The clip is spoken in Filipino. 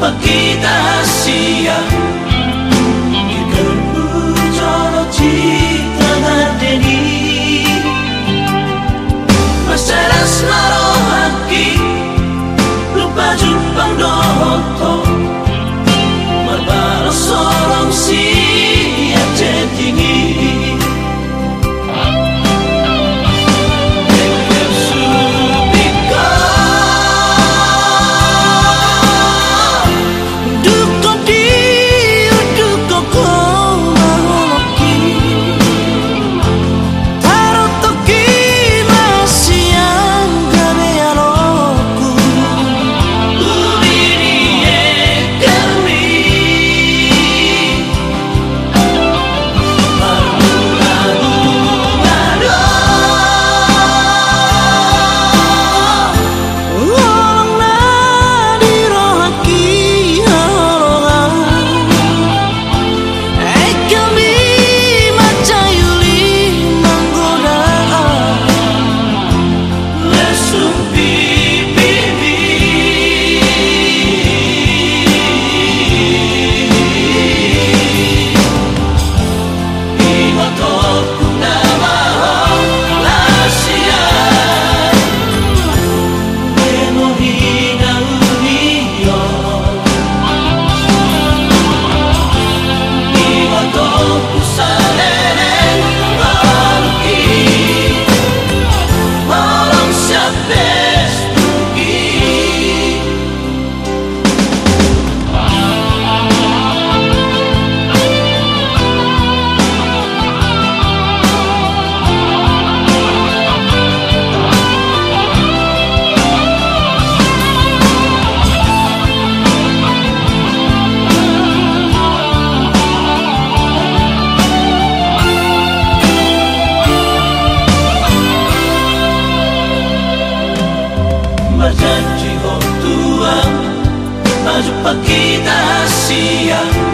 Tuhan Maju kita siang